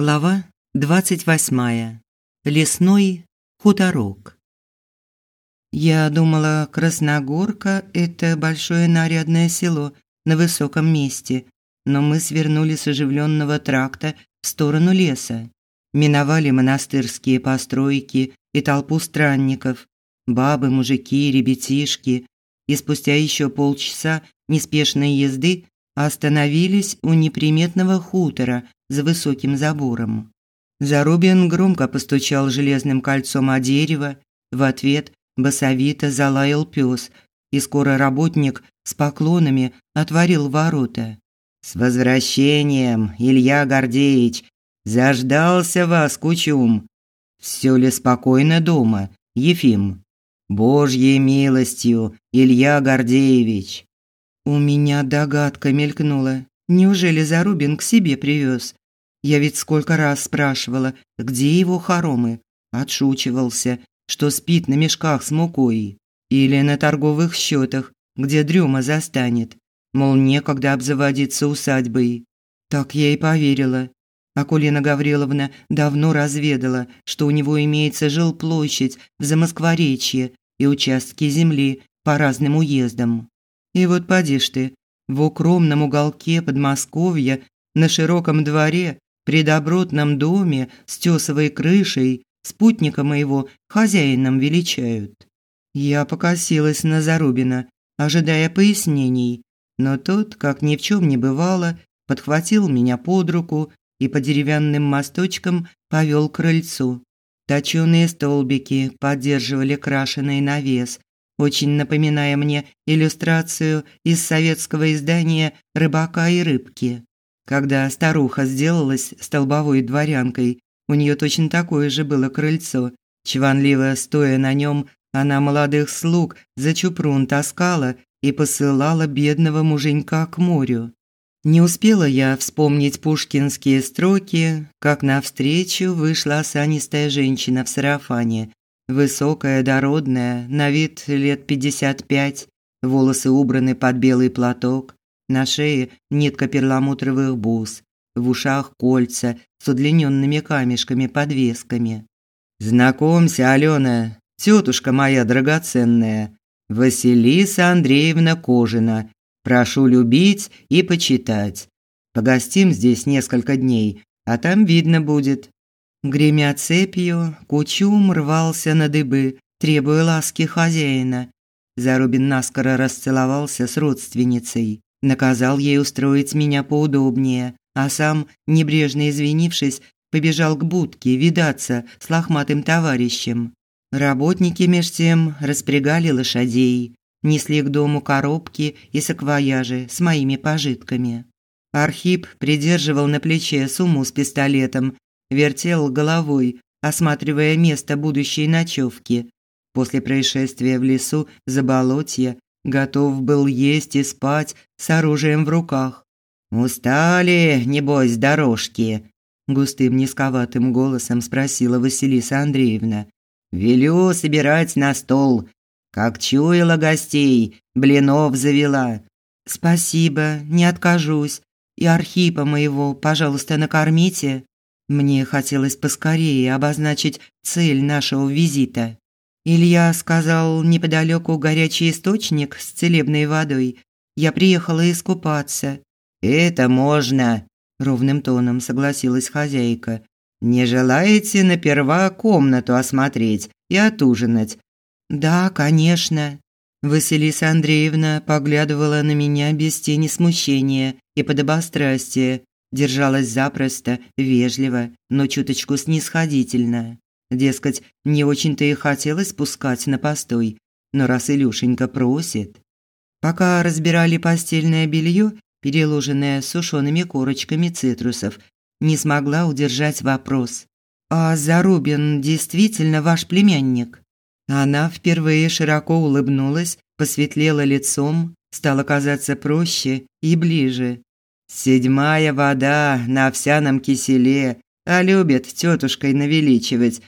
Глава 28. Лесной хуторок. Я думала, Красногорка – это большое нарядное село на высоком месте, но мы свернули с оживленного тракта в сторону леса. Миновали монастырские постройки и толпу странников, бабы, мужики, ребятишки, и спустя еще полчаса неспешной езды остановились у неприметного хутора – за высоким забором. Зарубин громко постучал железным кольцом о дерево, в ответ басовито залаял пес, и скоро работник с поклонами отворил ворота. «С возвращением, Илья Гордеевич! Заждался вас, кучум! Все ли спокойно дома, Ефим? Божьей милостью, Илья Гордеевич!» У меня догадка мелькнула. Неужели Зарубин к себе привез? Я ведь сколько раз спрашивала, где его хоромы. Отшучивался, что спит на мешках с мукой. Или на торговых счетах, где дрема застанет. Мол, некогда обзаводиться усадьбой. Так я и поверила. Акулина Гавриловна давно разведала, что у него имеется жилплощадь в Замоскворечье и участки земли по разным уездам. И вот поди ты, в укромном уголке Подмосковья на широком дворе при добротном доме с тесовой крышей спутника моего хозяином величают. Я покосилась на Зарубина, ожидая пояснений, но тот, как ни в чем не бывало, подхватил меня под руку и по деревянным мосточкам повел к крыльцу. Точёные столбики поддерживали крашеный навес, очень напоминая мне иллюстрацию из советского издания «Рыбака и рыбки». Когда старуха сделалась столбовой дворянкой, у нее точно такое же было крыльцо. Чванливо стоя на нем, она молодых слуг за чупрун таскала и посылала бедного муженька к морю. Не успела я вспомнить пушкинские строки, как навстречу вышла осанистая женщина в сарафане. Высокая, дородная, на вид лет пятьдесят пять, волосы убраны под белый платок, на шее нитка перламутровых бус, в ушах кольца с удлиненными камешками-подвесками. «Знакомься, Алена, тетушка моя драгоценная, Василиса Андреевна Кожина. Прошу любить и почитать. Погостим здесь несколько дней, а там видно будет». Гремя цепью, Кучум рвался на дыбы, требуя ласки хозяина. Зарубин наскоро расцеловался с родственницей наказал ей устроить меня поудобнее, а сам, небрежно извинившись, побежал к будке видаться с лохматым товарищем. Работники меж тем распрягали лошадей, несли к дому коробки и саквояжи с моими пожитками. Архип придерживал на плече сумму с пистолетом, вертел головой, осматривая место будущей ночевки. После происшествия в лесу Заболотья готов был есть и спать с оружием в руках. «Устали, небось, дорожки?» – густым низковатым голосом спросила Василиса Андреевна. «Велю собирать на стол. Как чуяла гостей, блинов завела». «Спасибо, не откажусь. И Архипа моего, пожалуйста, накормите». Мне хотелось поскорее обозначить цель нашего визита. Илья сказал неподалеку горячий источник с целебной водой. Я приехала искупаться. Это можно, ровным тоном согласилась хозяйка. Не желаете наперва комнату осмотреть и отужинать? Да, конечно. Василиса Андреевна поглядывала на меня без тени смущения и подобострастия, держалась запросто, вежливо, но чуточку снисходительно. Дескать, не очень-то и хотелось пускать на постой, но раз Илюшенька просит. Пока разбирали постельное белье, переложенное сушеными корочками цитрусов, не смогла удержать вопрос. «А Зарубин действительно ваш племянник?» Она впервые широко улыбнулась, посветлела лицом, стала казаться проще и ближе. «Седьмая вода на овсяном киселе, а любит тетушкой навеличивать,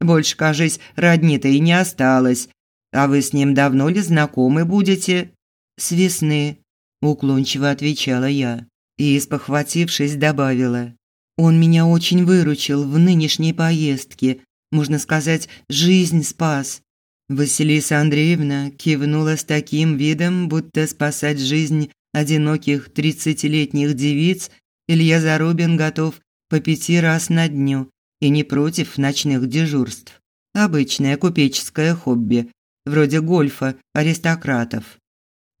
больше, кажись, родни-то и не осталось. А вы с ним давно ли знакомы будете?» «С весны», – уклончиво отвечала я. И, спохватившись, добавила. Он меня очень выручил в нынешней поездке, можно сказать, жизнь спас. Василиса Андреевна кивнула с таким видом, будто спасать жизнь одиноких тридцатилетних девиц Илья Зарубин готов по пяти раз на дню и не против ночных дежурств. Обычное купеческое хобби, вроде гольфа аристократов.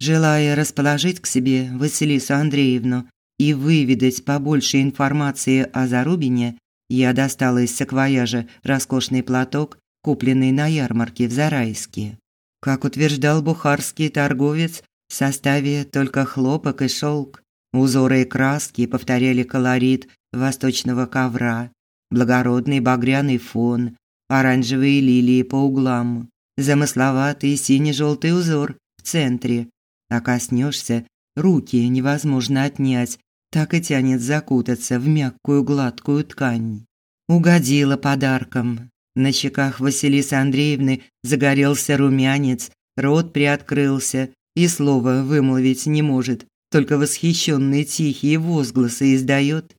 Желая расположить к себе Василису Андреевну и выведать побольше информации о Зарубине, я достала из саквояжа роскошный платок, купленный на ярмарке в Зарайске. Как утверждал бухарский торговец, в составе только хлопок и шелк. Узоры и краски повторяли колорит восточного ковра, благородный багряный фон, оранжевые лилии по углам, замысловатый сине-желтый узор в центре. А коснешься, руки невозможно отнять, так и тянет закутаться в мягкую гладкую ткань. Угодила подарком. На щеках Василисы Андреевны загорелся румянец, рот приоткрылся и слова вымолвить не может, только восхищенные тихие возгласы издает.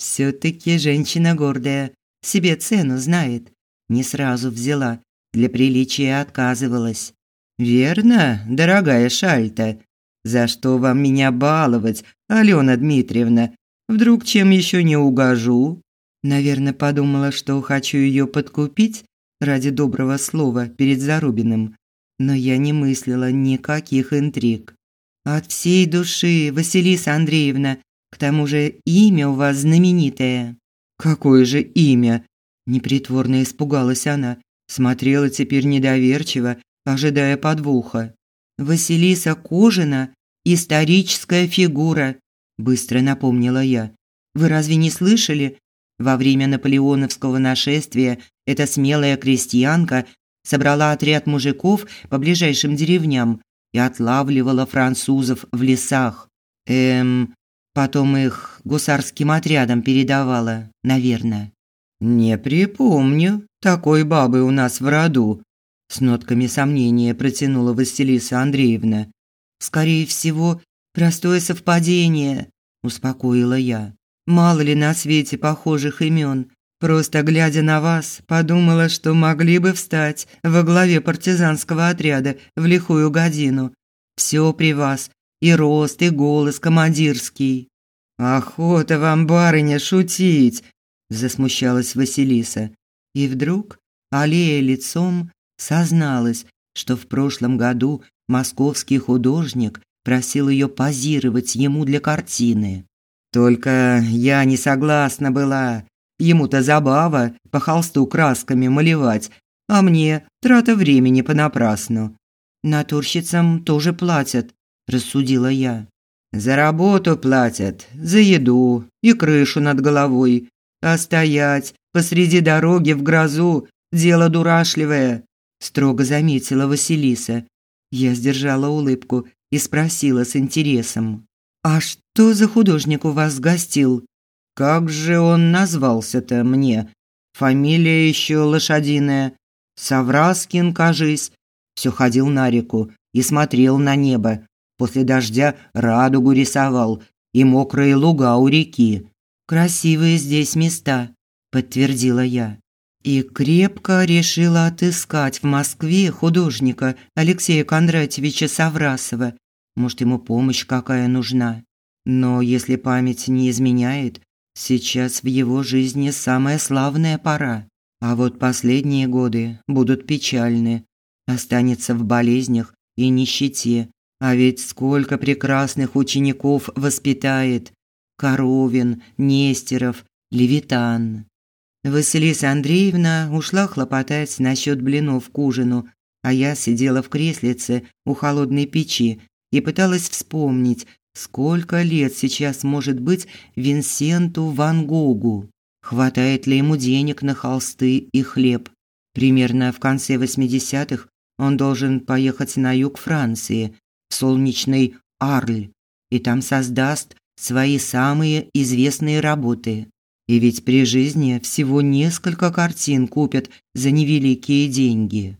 Все таки женщина гордая, себе цену знает. Не сразу взяла, для приличия отказывалась. «Верно, дорогая Шальта. За что вам меня баловать, Алена Дмитриевна? Вдруг чем еще не угожу?» Наверное, подумала, что хочу ее подкупить ради доброго слова перед Зарубиным. Но я не мыслила никаких интриг. От всей души, Василиса Андреевна, к тому же имя у вас знаменитое. Какое же имя? Непритворно испугалась она, смотрела теперь недоверчиво, ожидая подвоха. Василиса Кожина историческая фигура, быстро напомнила я. Вы разве не слышали? Во время наполеоновского нашествия эта смелая крестьянка собрала отряд мужиков по ближайшим деревням и отлавливала французов в лесах. Эм, потом их гусарским отрядам передавала, наверное. Не припомню такой бабы у нас в роду, с нотками сомнения протянула Василиса Андреевна. Скорее всего, простое совпадение, успокоила я. Мало ли на свете похожих имен. Просто глядя на вас, подумала, что могли бы встать во главе партизанского отряда в лихую годину. Все при вас, и рост, и голос командирский. Охота вам, барыня, шутить, засмущалась Василиса. И вдруг, аллея лицом, созналась, что в прошлом году московский художник просил ее позировать ему для картины. Только я не согласна была. Ему-то забава по холсту красками малевать, а мне трата времени понапрасну. Натурщицам тоже платят, рассудила я. За работу платят, за еду и крышу над головой. А стоять посреди дороги в грозу дело дурашливое, строго заметила Василиса. Я сдержала улыбку и спросила с интересом: «А что за художник у вас гостил?» «Как же он назвался-то мне? Фамилия еще лошадиная. Савраскин, кажись». Все ходил на реку и смотрел на небо. После дождя радугу рисовал и мокрые луга у реки. «Красивые здесь места», – подтвердила я. И крепко решила отыскать в Москве художника Алексея Кондратьевича Саврасова может, ему помощь какая нужна. Но если память не изменяет, сейчас в его жизни самая славная пора. А вот последние годы будут печальны. Останется в болезнях и нищете. А ведь сколько прекрасных учеников воспитает. Коровин, Нестеров, Левитан. Василиса Андреевна ушла хлопотать насчет блинов к ужину, а я сидела в креслице у холодной печи и пыталась вспомнить, сколько лет сейчас может быть Винсенту Ван Гогу. Хватает ли ему денег на холсты и хлеб? Примерно в конце 80-х он должен поехать на юг Франции, солнечный Арль, и там создаст свои самые известные работы. И ведь при жизни всего несколько картин купят за невеликие деньги.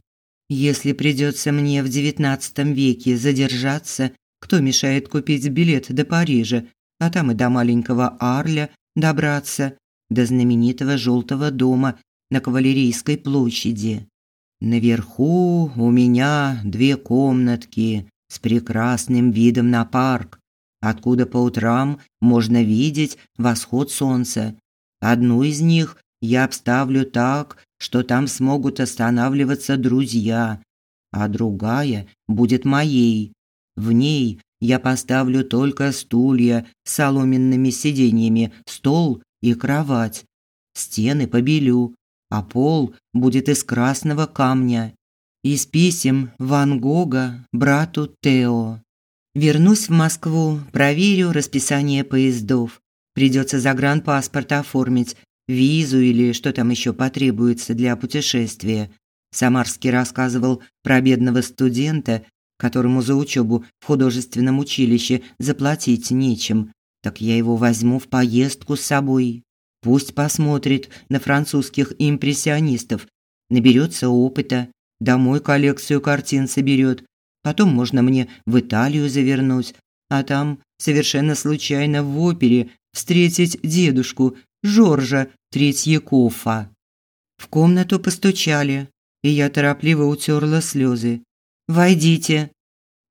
Если придется мне в девятнадцатом веке задержаться, кто мешает купить билет до Парижа, а там и до маленького Арля добраться? до знаменитого желтого дома на Кавалерийской площади. Наверху у меня две комнатки с прекрасным видом на парк, откуда по утрам можно видеть восход солнца. Одну из них я обставлю так, что там смогут останавливаться друзья, а другая будет моей. В ней я поставлю только стулья с соломенными сиденьями, стол и кровать. Стены побелю, а пол будет из красного камня. Из писем Ван Гога брату Тео. Вернусь в Москву, проверю расписание поездов. Придется загранпаспорт оформить, визу или что там еще потребуется для путешествия. Самарский рассказывал про бедного студента, которому за учебу в художественном училище заплатить нечем. Так я его возьму в поездку с собой. Пусть посмотрит на французских импрессионистов, наберется опыта, домой коллекцию картин соберет. Потом можно мне в Италию завернуть, а там совершенно случайно в опере встретить дедушку Жоржа Третьякова. В комнату постучали, и я торопливо утерла слезы. «Войдите».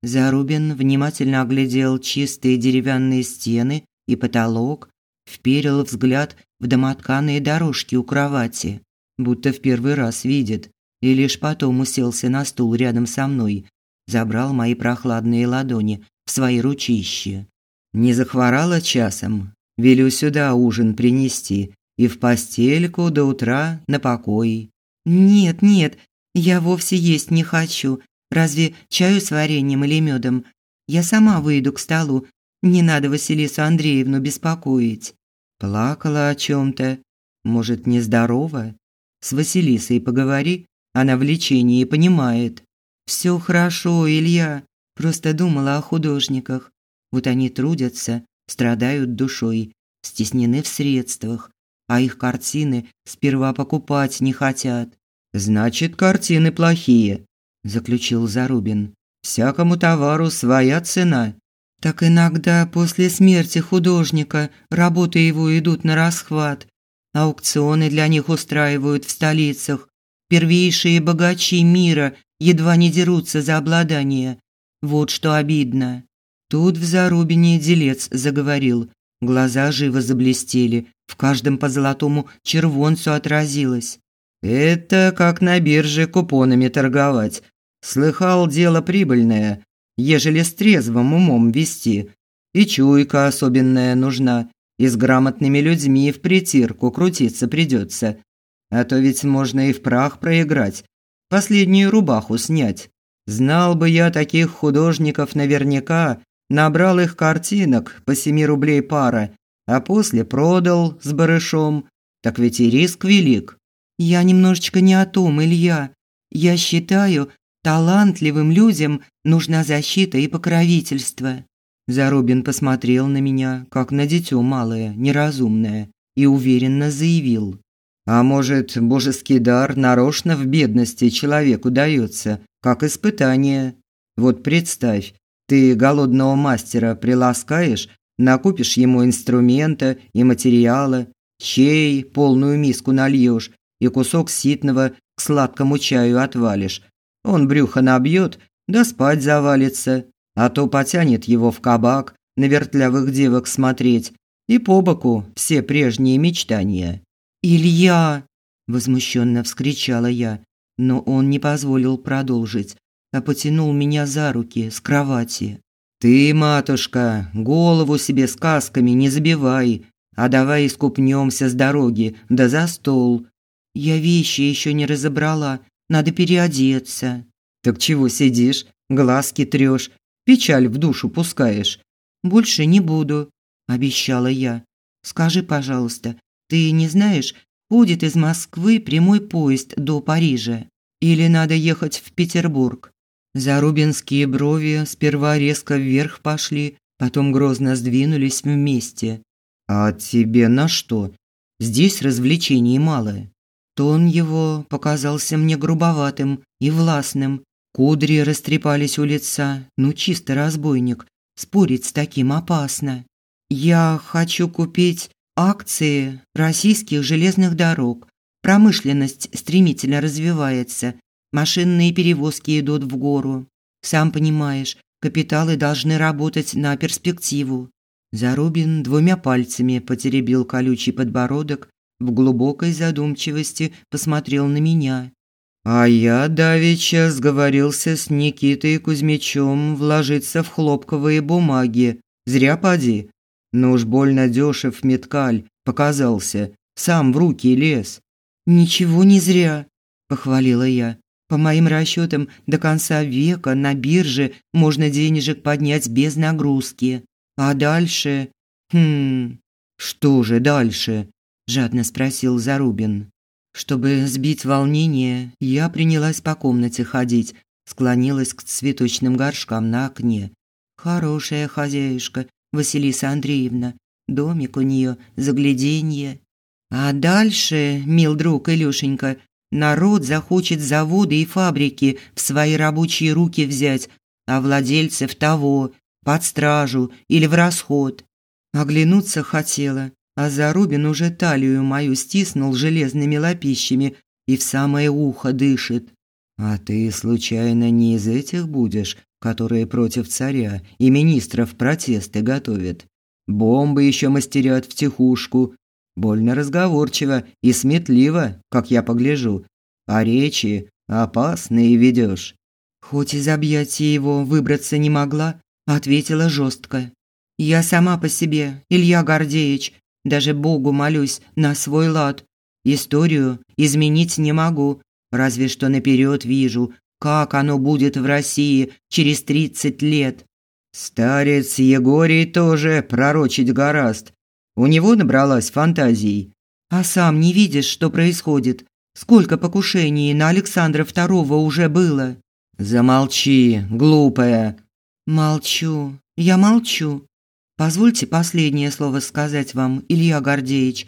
Зарубин внимательно оглядел чистые деревянные стены и потолок, вперил взгляд в домотканые дорожки у кровати, будто в первый раз видит, и лишь потом уселся на стул рядом со мной, забрал мои прохладные ладони в свои ручища. Не захворала часом, велю сюда ужин принести и в постельку до утра на покой. Нет, нет, я вовсе есть не хочу. Разве чаю с вареньем или медом? Я сама выйду к столу. Не надо Василису Андреевну беспокоить. Плакала о чем то Может, нездорова? С Василисой поговори, она в лечении понимает. Все хорошо, Илья. Просто думала о художниках. Вот они трудятся, страдают душой, стеснены в средствах, а их картины сперва покупать не хотят. Значит, картины плохие, заключил Зарубин. Всякому товару своя цена. Так иногда после смерти художника работы его идут на расхват. Аукционы для них устраивают в столицах. Первейшие богачи мира едва не дерутся за обладание. Вот что обидно. Тут в Зарубине делец заговорил. Глаза живо заблестели, в каждом по золотому червонцу отразилось. «Это как на бирже купонами торговать. Слыхал, дело прибыльное, ежели с трезвым умом вести. И чуйка особенная нужна, и с грамотными людьми в притирку крутиться придется. А то ведь можно и в прах проиграть, последнюю рубаху снять. Знал бы я таких художников наверняка, набрал их картинок по семи рублей пара, а после продал с барышом. Так ведь и риск велик. Я немножечко не о том, Илья. Я считаю, Талантливым людям нужна защита и покровительство. Зарубин посмотрел на меня, как на дитё малое, неразумное, и уверенно заявил: "А может, божеский дар нарочно в бедности человеку даётся, как испытание? Вот представь, ты голодного мастера приласкаешь, накупишь ему инструмента и материала, чей полную миску нальёшь и кусок ситного к сладкому чаю отвалишь, он брюхо набьет, да спать завалится, а то потянет его в кабак на вертлявых девок смотреть и по боку все прежние мечтания. «Илья!» – возмущенно вскричала я, но он не позволил продолжить, а потянул меня за руки с кровати. «Ты, матушка, голову себе сказками не забивай, а давай искупнемся с дороги, да за стол». Я вещи еще не разобрала, надо переодеться. Так чего сидишь, глазки трёшь, печаль в душу пускаешь? Больше не буду, обещала я. Скажи, пожалуйста, ты не знаешь, ходит из Москвы прямой поезд до Парижа или надо ехать в Петербург? Зарубинские брови сперва резко вверх пошли, потом грозно сдвинулись вместе. А тебе на что? Здесь развлечений мало. Тон его показался мне грубоватым и властным. Кудри растрепались у лица, ну чисто разбойник. Спорить с таким опасно. Я хочу купить акции российских железных дорог. Промышленность стремительно развивается, машинные перевозки идут в гору. Сам понимаешь, капиталы должны работать на перспективу. Зарубин двумя пальцами потеребил колючий подбородок, в глубокой задумчивости посмотрел на меня. А я давеча сговорился с Никитой Кузьмичем вложиться в хлопковые бумаги. Зря поди. Но уж больно дёшев меткаль показался. Сам в руки лез. Ничего не зря, похвалила я. По моим расчетам, до конца века на бирже можно денежек поднять без нагрузки. А дальше? Хм. Что же дальше? жадно спросил Зарубин. Чтобы сбить волнение, я принялась по комнате ходить, склонилась к цветочным горшкам на окне. Хорошая хозяюшка, Василиса Андреевна. Домик у нее, загляденье. А дальше, мил друг Илюшенька, народ захочет заводы и фабрики в свои рабочие руки взять, а владельцев того под стражу или в расход. Оглянуться хотела, а Зарубин уже талию мою стиснул железными лапищами и в самое ухо дышит. А ты случайно не из этих будешь, которые против царя и министров протесты готовят? Бомбы еще мастерят втихушку. Больно разговорчиво и сметливо, как я погляжу. А речи опасные ведешь. Хоть из объятий его выбраться не могла, ответила жестко. Я сама по себе, Илья Гордеевич, даже Богу молюсь на свой лад. Историю изменить не могу, разве что наперед вижу, как оно будет в России через тридцать лет. Старец Егорий тоже пророчить гораст. У него набралась фантазий. А сам не видишь, что происходит? Сколько покушений на Александра II уже было? Замолчи, глупая. Молчу. Я молчу. Позвольте последнее слово сказать вам, Илья Гордеевич.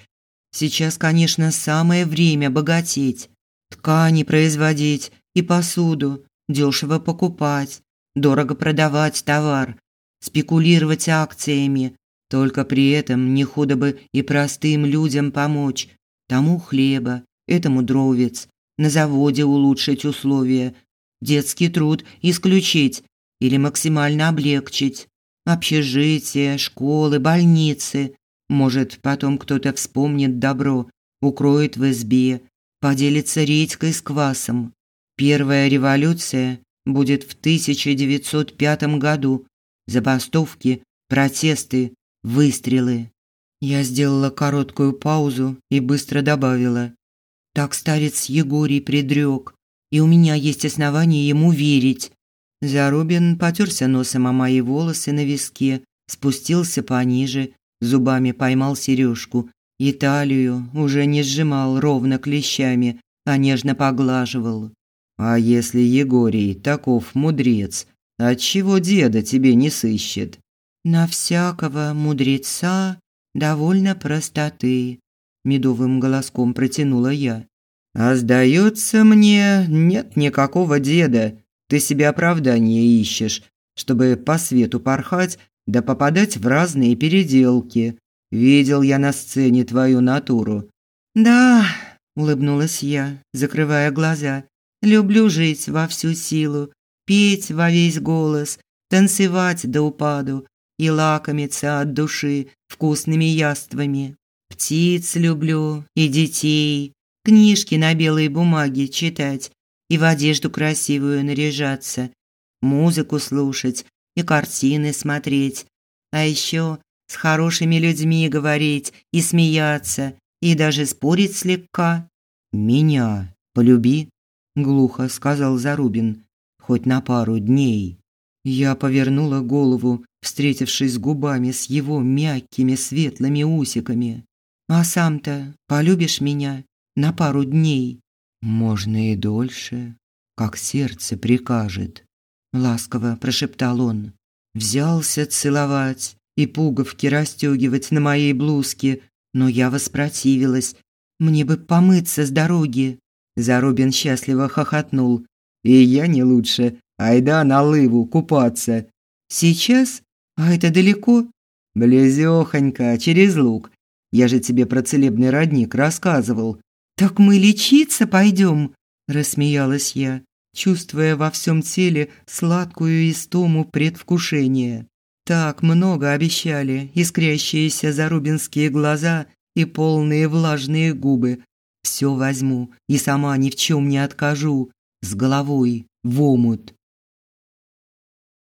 Сейчас, конечно, самое время богатеть, ткани производить и посуду, дешево покупать, дорого продавать товар, спекулировать акциями. Только при этом не худо бы и простым людям помочь. Тому хлеба, этому дровец, на заводе улучшить условия, детский труд исключить или максимально облегчить. Общежития, школы, больницы. Может, потом кто-то вспомнит добро, укроет в избе, поделится редькой с квасом. Первая революция будет в 1905 году. Забастовки, протесты, выстрелы. Я сделала короткую паузу и быстро добавила: "Так старец Егорий предрёк, и у меня есть основания ему верить. Зарубин потерся носом о мои волосы на виске, спустился пониже, зубами поймал сережку и талию уже не сжимал ровно клещами, а нежно поглаживал. «А если Егорий таков мудрец, отчего деда тебе не сыщет?» «На всякого мудреца довольно простоты», – медовым голоском протянула я. «А сдается мне, нет никакого деда», ты себе оправдания ищешь, чтобы по свету порхать да попадать в разные переделки. Видел я на сцене твою натуру. Да, улыбнулась я, закрывая глаза. Люблю жить во всю силу, петь во весь голос, танцевать до упаду и лакомиться от души вкусными яствами. Птиц люблю и детей, книжки на белой бумаге читать и в одежду красивую наряжаться, музыку слушать и картины смотреть, а еще с хорошими людьми говорить и смеяться, и даже спорить слегка. Меня полюби, глухо сказал Зарубин, хоть на пару дней. Я повернула голову, встретившись губами с его мягкими светлыми усиками. А сам-то полюбишь меня на пару дней? Можно и дольше, как сердце прикажет, ласково прошептал он. Взялся целовать и пуговки расстегивать на моей блузке, но я воспротивилась. Мне бы помыться с дороги. Зарубин счастливо хохотнул. И я не лучше. Айда на лыву купаться. Сейчас? А это далеко? Близёхонько, через луг. Я же тебе про целебный родник рассказывал. Так мы лечиться пойдем, рассмеялась я, чувствуя во всем теле сладкую истому предвкушения. Так много обещали искрящиеся зарубинские глаза и полные влажные губы. Все возьму и сама ни в чем не откажу, с головой в омут.